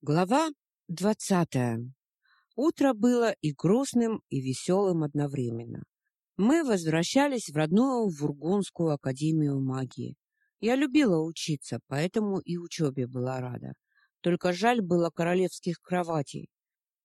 Глава двадцатая. Утро было и грустным, и веселым одновременно. Мы возвращались в родную Вургунскую академию магии. Я любила учиться, поэтому и учебе была рада. Только жаль было королевских кроватей.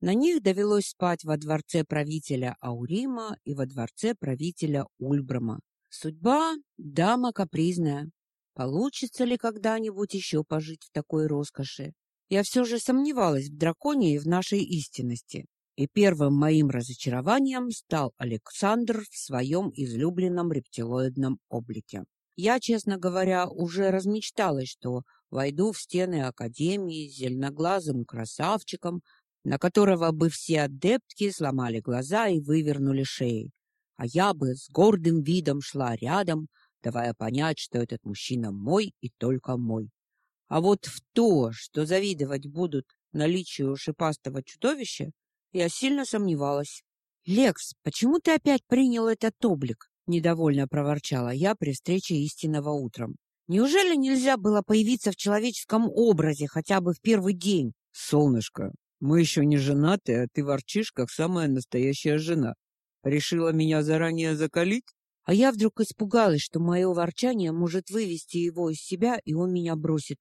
На них довелось спать во дворце правителя Аурима и во дворце правителя Ульбрама. Судьба — дама капризная. Получится ли когда-нибудь еще пожить в такой роскоши? Я все же сомневалась в драконе и в нашей истинности. И первым моим разочарованием стал Александр в своем излюбленном рептилоидном облике. Я, честно говоря, уже размечталась, что войду в стены академии с зеленоглазым красавчиком, на которого бы все адептки сломали глаза и вывернули шеи, а я бы с гордым видом шла рядом, давая понять, что этот мужчина мой и только мой. А вот в то, что завидовать будут наличию шипастого чудовища, я сильно сомневалась. «Лекс, почему ты опять принял этот облик?» — недовольно проворчала я при встрече истинного утром. «Неужели нельзя было появиться в человеческом образе хотя бы в первый день?» «Солнышко, мы еще не женаты, а ты ворчишь, как самая настоящая жена. Решила меня заранее закалить?» А я вдруг испугалась, что мое ворчание может вывести его из себя, и он меня бросит.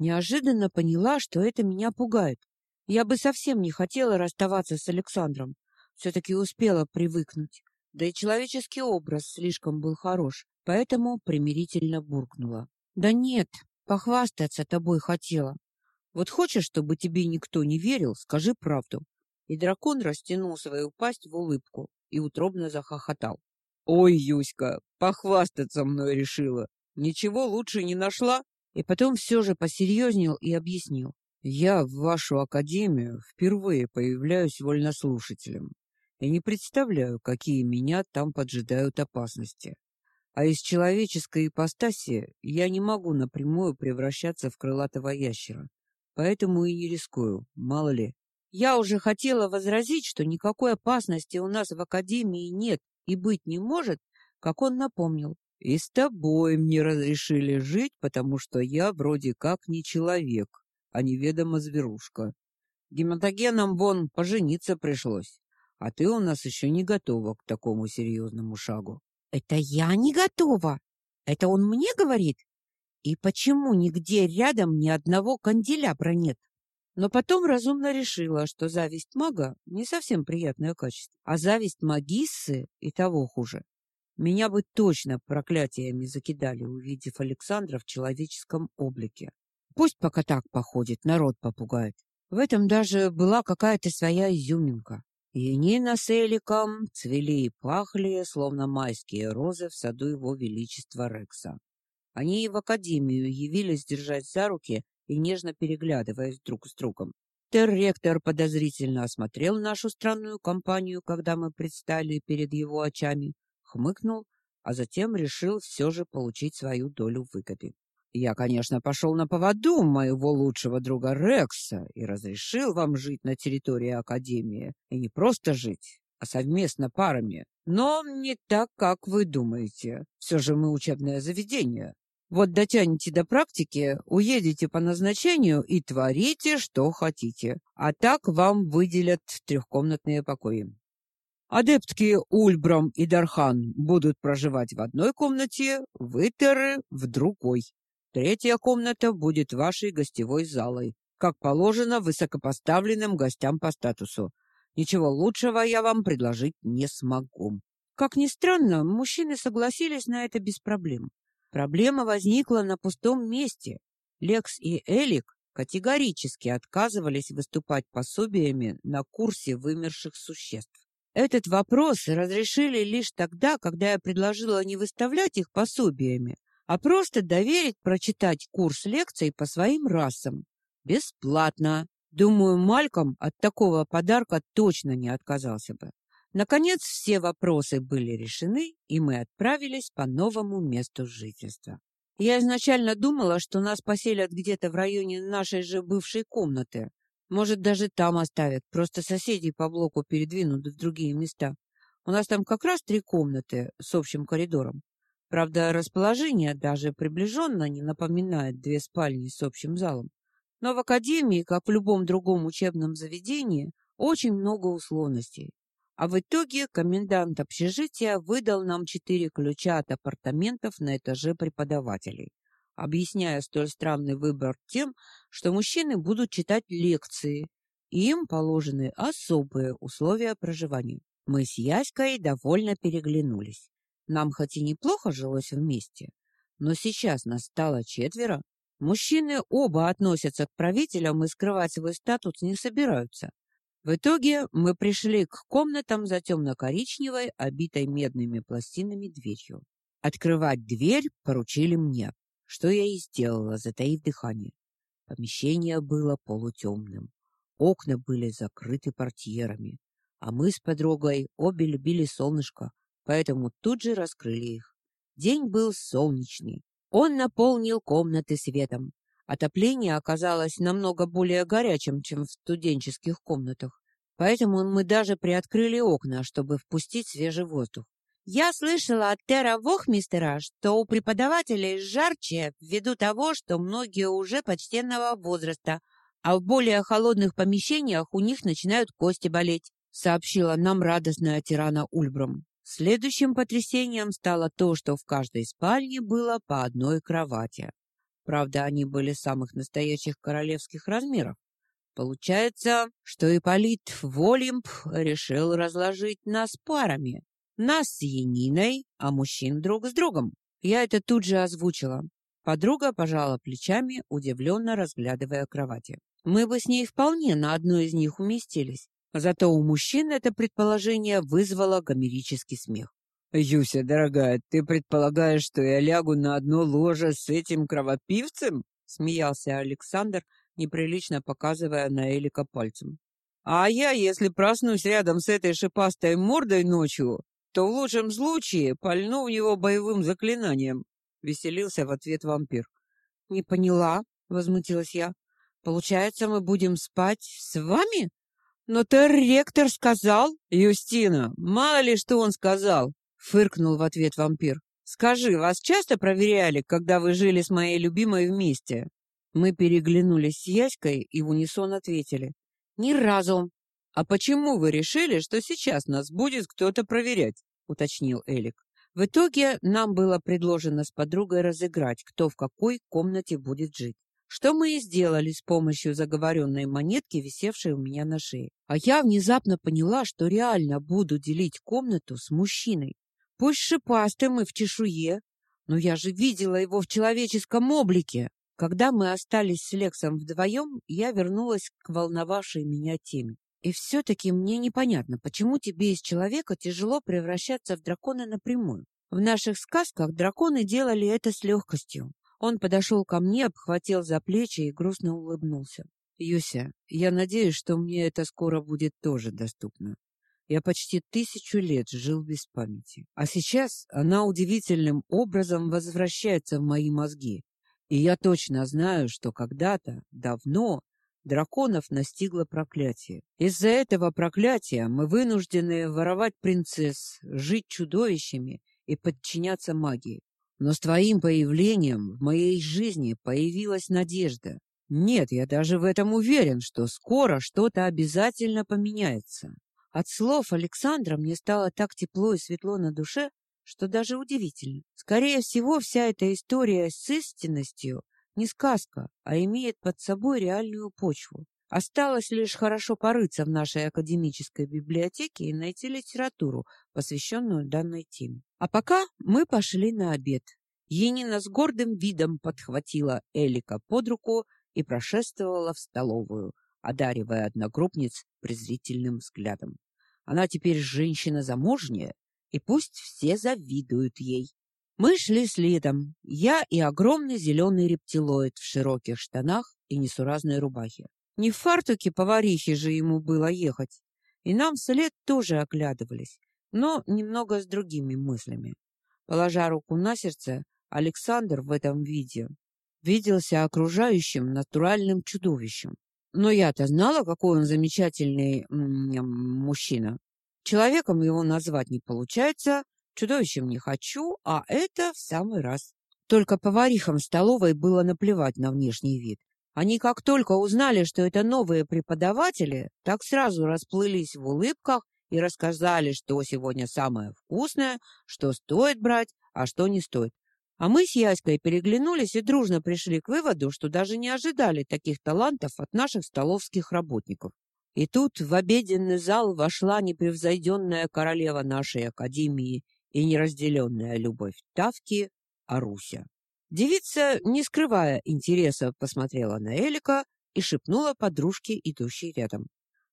Неожиданно поняла, что это меня пугает. Я бы совсем не хотела расставаться с Александром. Все-таки успела привыкнуть. Да и человеческий образ слишком был хорош, поэтому примирительно буркнула. «Да нет, похвастаться тобой хотела. Вот хочешь, чтобы тебе никто не верил, скажи правду». И дракон растянул свою пасть в улыбку и утробно захохотал. «Ой, Юська, похвастаться мной решила. Ничего лучше не нашла?» И потом все же посерьезнел и объяснил. «Я в вашу академию впервые появляюсь вольнослушателем и не представляю, какие меня там поджидают опасности. А из человеческой ипостаси я не могу напрямую превращаться в крылатого ящера, поэтому и не рискую, мало ли». Я уже хотела возразить, что никакой опасности у нас в академии нет и быть не может, как он напомнил. И с тобой мне разрешили жить, потому что я вроде как не человек, а неведомо зверушка. Гематогеном вон пожениться пришлось, а ты у нас еще не готова к такому серьезному шагу. Это я не готова? Это он мне говорит? И почему нигде рядом ни одного канделябра нет? Но потом разумно решила, что зависть мага не совсем приятное качество, а зависть магиссы и того хуже. Меня бы точно проклятиями закидали, увидев Александра в человеческом облике. Пусть пока так походит, народ попугает. В этом даже была какая-то своя изюминка. И Нина с Эликом цвели и пахли, словно майские розы в саду его величества Рекса. Они и в академию явились держать за руки и нежно переглядываясь друг с другом. Терректор подозрительно осмотрел нашу странную компанию, когда мы предстали перед его очами, хмыкнул, а затем решил все же получить свою долю выгоды. Я, конечно, пошел на поводу моего лучшего друга Рекса и разрешил вам жить на территории Академии. И не просто жить, а совместно парами. Но не так, как вы думаете. Все же мы учебное заведение. Вот дотянете до практики, уедете по назначению и творите, что хотите. А так вам выделят трехкомнатные покои. Адептки Ульбрам и Дархан будут проживать в одной комнате, Вытеры в другой. Третья комната будет вашей гостевой залой, как положено высокопоставленным гостям по статусу. Ничего лучшего я вам предложить не смогу. Как ни странно, мужчины согласились на это без проблем. Проблема возникла на пустом месте. Лекс и Элик категорически отказывались выступать пособиями на курсе вымерших существ. Этот вопрос разрешили лишь тогда, когда я предложила не выставлять их пособиями, а просто доверить прочитать курс лекций по своим расам. Бесплатно. Думаю, Мальком от такого подарка точно не отказался бы. Наконец, все вопросы были решены, и мы отправились по новому месту жительства. Я изначально думала, что нас поселят где-то в районе нашей же бывшей комнаты, может, даже там оставят, просто соседей по блоку передвинут в другие места. У нас там как раз три комнаты с общим коридором. Правда, расположение даже приближенно не напоминает две спальни с общим залом. Но в академии, как в любом другом учебном заведении, очень много условностей. А в итоге комендант общежития выдал нам четыре ключа от апартаментов на этаже преподавателей, объясняя столь странный выбор тем, что мужчины будут читать лекции, и им положены особые условия проживания. Мы с Яськой довольно переглянулись. Нам хоть и неплохо жилось вместе, но сейчас нас стало четверо. Мужчины оба относятся к правителям и скрывать свой статус не собираются. В итоге мы пришли к комнатам за темно-коричневой, обитой медными пластинами дверью. Открывать дверь поручили мне, что я и сделала, затаив дыхание. Помещение было полутемным. Окна были закрыты портьерами, а мы с подругой обе любили солнышко, поэтому тут же раскрыли их. День был солнечный. Он наполнил комнаты светом. Отопление оказалось намного более горячим, чем в студенческих комнатах, поэтому мы даже приоткрыли окна, чтобы впустить свежий воздух. Я слышала от Тера Вохмистера, что у преподавателей жарче ввиду того, что многие уже почтенного возраста, а в более холодных помещениях у них начинают кости болеть, сообщила нам радостная тирана Ульбрам. Следующим потрясением стало то, что в каждой спальне было по одной кровати. Правда, они были самых настоящих королевских размеров. Получается, что Ипполит Волимп решил разложить нас парами. Нас с Яниной, а мужчин друг с другом. Я это тут же озвучила. Подруга пожала плечами, удивленно разглядывая кровати. Мы бы с ней вполне на одной из них уместились. Зато у мужчин это предположение вызвало гомерический смех. «Юся, дорогая, ты предполагаешь, что я лягу на одно ложе с этим кровопивцем?» Смеялся Александр, неприлично показывая на Элика пальцем. «А я, если проснусь рядом с этой шипастой мордой ночью, то в лучшем случае пальну в него боевым заклинанием», — веселился в ответ вампир. «Не поняла», — возмутилась я. «Получается, мы будем спать с вами?» Но ректор сказал... Юстина, мало ли что он сказал, фыркнул в ответ вампир. Скажи, вас часто проверяли, когда вы жили с моей любимой вместе? Мы переглянулись с Яськой и в унисон ответили. Ни разу. А почему вы решили, что сейчас нас будет кто-то проверять? уточнил Элик. В итоге нам было предложено с подругой разыграть, кто в какой комнате будет жить что мы и сделали с помощью заговоренной монетки, висевшей у меня на шее. А я внезапно поняла, что реально буду делить комнату с мужчиной. Пусть шипастым и в чешуе, но я же видела его в человеческом облике. Когда мы остались с Лексом вдвоем, я вернулась к волновавшей меня теме. И все-таки мне непонятно, почему тебе из человека тяжело превращаться в дракона напрямую. В наших сказках драконы делали это с легкостью. Он подошел ко мне, обхватил за плечи и грустно улыбнулся. «Юся, я надеюсь, что мне это скоро будет тоже доступно. Я почти тысячу лет жил без памяти. А сейчас она удивительным образом возвращается в мои мозги. И я точно знаю, что когда-то, давно, драконов настигло проклятие. Из-за этого проклятия мы вынуждены воровать принцесс, жить чудовищами и подчиняться магии. Но с твоим появлением в моей жизни появилась надежда. Нет, я даже в этом уверен, что скоро что-то обязательно поменяется. От слов Александра мне стало так тепло и светло на душе, что даже удивительно. Скорее всего, вся эта история с истинностью не сказка, а имеет под собой реальную почву. Осталось лишь хорошо порыться в нашей академической библиотеке и найти литературу, посвященную данной теме. А пока мы пошли на обед. Енина с гордым видом подхватила Элика под руку и прошествовала в столовую, одаривая одногруппниц презрительным взглядом. Она теперь женщина замужняя, и пусть все завидуют ей. Мы шли следом, я и огромный зеленый рептилоид в широких штанах и несуразной рубахе. Не в фартуке поварихи же ему было ехать. И нам вслед тоже оглядывались, но немного с другими мыслями. Положа руку на сердце, Александр в этом виде виделся окружающим натуральным чудовищем. Но я-то знала, какой он замечательный мужчина. Человеком его назвать не получается, чудовищем не хочу, а это в самый раз. Только поварихам столовой было наплевать на внешний вид. Они как только узнали, что это новые преподаватели, так сразу расплылись в улыбках и рассказали, что сегодня самое вкусное, что стоит брать, а что не стоит. А мы с Яськой переглянулись и дружно пришли к выводу, что даже не ожидали таких талантов от наших столовских работников. И тут в обеденный зал вошла непревзойденная королева нашей академии и неразделенная любовь Тавки Аруся. Девица, не скрывая интереса, посмотрела на Элика и шепнула подружке, идущей рядом.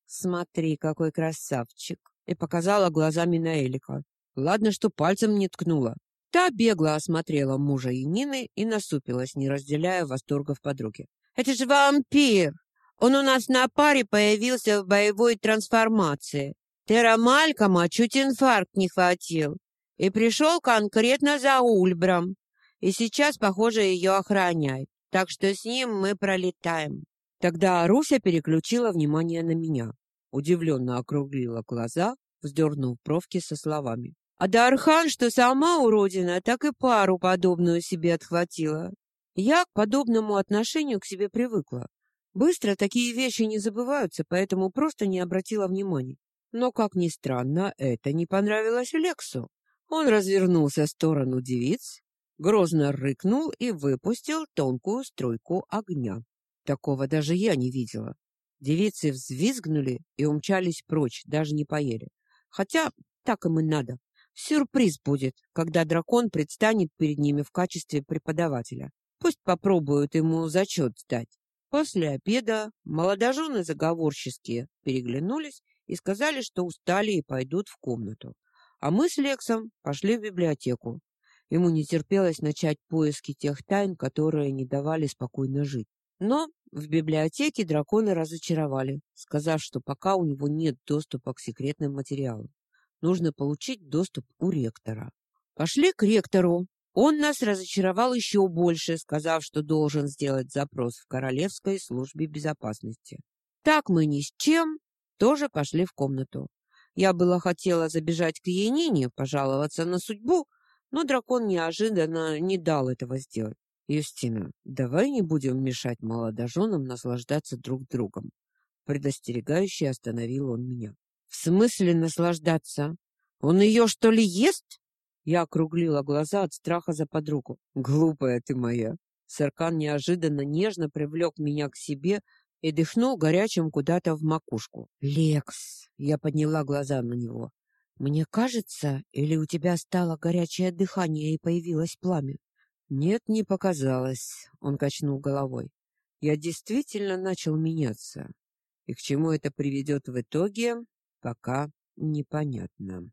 «Смотри, какой красавчик!» и показала глазами на Элика. Ладно, что пальцем не ткнула. Та бегло осмотрела мужа и Нины и насупилась, не разделяя восторгов подруги. «Это же вампир! Он у нас на паре появился в боевой трансформации. Терра Малькома чуть инфаркт не хватил. И пришел конкретно за Ульбром. И сейчас, похоже, ее охраняет. Так что с ним мы пролетаем». Тогда Руся переключила внимание на меня. Удивленно округлила глаза, вздернув бровки со словами. А Дархан, что сама уродина, так и пару подобную себе отхватила. Я к подобному отношению к себе привыкла. Быстро такие вещи не забываются, поэтому просто не обратила внимания. Но, как ни странно, это не понравилось Лексу. Он развернулся в сторону девиц, грозно рыкнул и выпустил тонкую струйку огня. Такого даже я не видела. Девицы взвизгнули и умчались прочь, даже не поели. Хотя так им и надо. Сюрприз будет, когда дракон предстанет перед ними в качестве преподавателя. Пусть попробуют ему зачет сдать. После обеда молодожены заговорческие переглянулись и сказали, что устали и пойдут в комнату. А мы с Лексом пошли в библиотеку. Ему не терпелось начать поиски тех тайн, которые не давали спокойно жить. Но в библиотеке драконы разочаровали, сказав, что пока у него нет доступа к секретным материалам нужно получить доступ у ректора. Пошли к ректору. Он нас разочаровал еще больше, сказав, что должен сделать запрос в Королевской службе безопасности. Так мы ни с чем тоже пошли в комнату. Я была хотела забежать к Енине, пожаловаться на судьбу, но дракон неожиданно не дал этого сделать. Юстина, давай не будем мешать молодоженам наслаждаться друг другом. Предостерегающе остановил он меня. В смысле наслаждаться? Он ее, что ли, ест? Я округлила глаза от страха за подругу. Глупая ты моя. Саркан неожиданно нежно привлек меня к себе и дыхнул горячим куда-то в макушку. Лекс, я подняла глаза на него. Мне кажется, или у тебя стало горячее дыхание и появилось пламя? Нет, не показалось, он качнул головой. Я действительно начал меняться. И к чему это приведет в итоге, пока непонятно.